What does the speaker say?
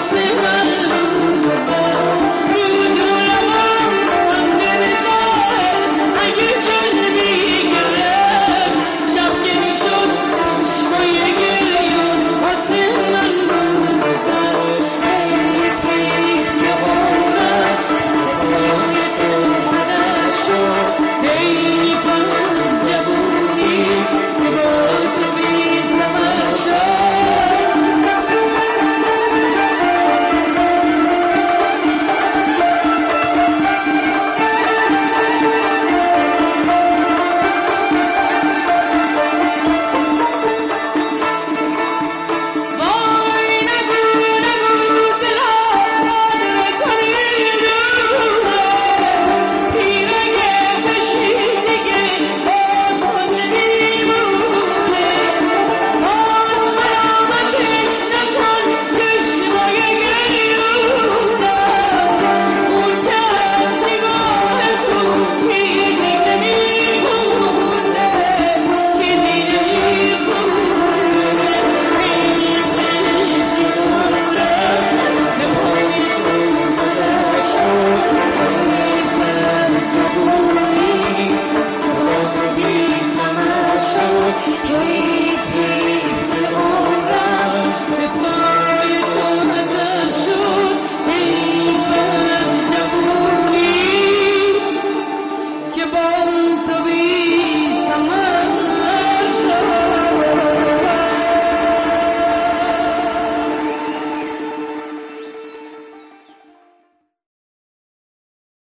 Nasıl